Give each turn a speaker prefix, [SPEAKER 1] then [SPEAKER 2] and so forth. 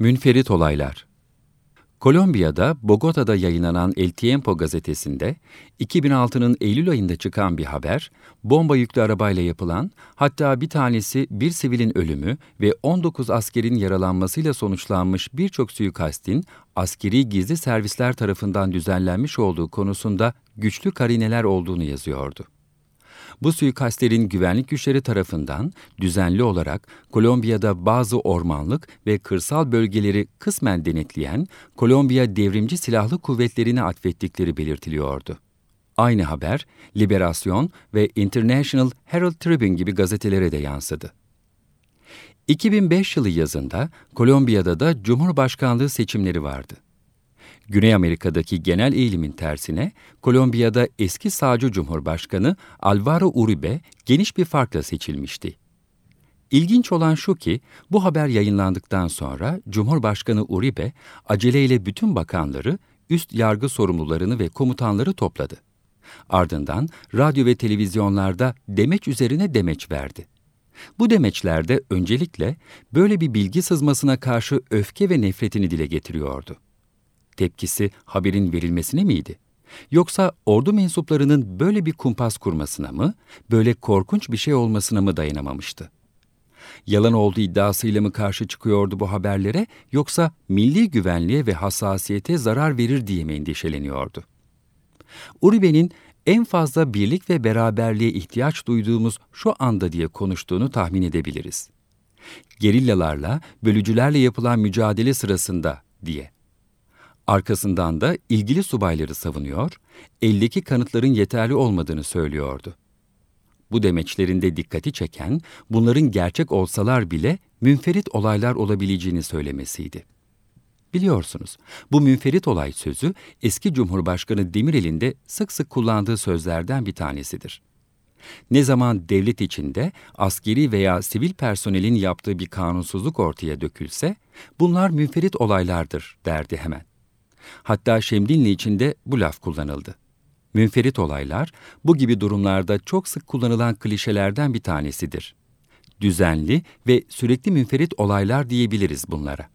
[SPEAKER 1] Münferit olaylar Kolombiya'da, Bogota'da yayınlanan El Tiempo gazetesinde 2006'nın Eylül ayında çıkan bir haber, bomba yüklü arabayla yapılan, hatta bir tanesi bir sivilin ölümü ve 19 askerin yaralanmasıyla sonuçlanmış birçok suikastin askeri gizli servisler tarafından düzenlenmiş olduğu konusunda güçlü karineler olduğunu yazıyordu. Bu suikastlerin güvenlik güçleri tarafından düzenli olarak Kolombiya'da bazı ormanlık ve kırsal bölgeleri kısmen denetleyen Kolombiya Devrimci Silahlı Kuvvetleri'ne atfettikleri belirtiliyordu. Aynı haber Liberasyon ve International Herald Tribune gibi gazetelere de yansıdı. 2005 yılı yazında Kolombiya'da da Cumhurbaşkanlığı seçimleri vardı. Güney Amerika'daki genel eğilimin tersine Kolombiya'da eski sağcı Cumhurbaşkanı Alvaro Uribe geniş bir farkla seçilmişti. İlginç olan şu ki bu haber yayınlandıktan sonra Cumhurbaşkanı Uribe aceleyle bütün bakanları, üst yargı sorumlularını ve komutanları topladı. Ardından radyo ve televizyonlarda demeç üzerine demeç verdi. Bu demeçlerde öncelikle böyle bir bilgi sızmasına karşı öfke ve nefretini dile getiriyordu. Tepkisi haberin verilmesine miydi? Yoksa ordu mensuplarının böyle bir kumpas kurmasına mı, böyle korkunç bir şey olmasına mı dayanamamıştı? Yalan olduğu iddiasıyla mı karşı çıkıyordu bu haberlere yoksa milli güvenliğe ve hassasiyete zarar verir diye mi endişeleniyordu? Uribe'nin en fazla birlik ve beraberliğe ihtiyaç duyduğumuz şu anda diye konuştuğunu tahmin edebiliriz. Gerillalarla, bölücülerle yapılan mücadele sırasında diye. Arkasından da ilgili subayları savunuyor, eldeki kanıtların yeterli olmadığını söylüyordu. Bu demeçlerinde dikkati çeken, bunların gerçek olsalar bile münferit olaylar olabileceğini söylemesiydi. Biliyorsunuz, bu münferit olay sözü eski Cumhurbaşkanı Demirel'in de sık sık kullandığı sözlerden bir tanesidir. Ne zaman devlet içinde askeri veya sivil personelin yaptığı bir kanunsuzluk ortaya dökülse, bunlar münferit olaylardır derdi hemen. Hatta Şemdinli içinde bu laf kullanıldı. Münferit olaylar, bu gibi durumlarda çok sık kullanılan klişelerden bir tanesidir. Düzenli ve sürekli münferit olaylar diyebiliriz bunlara.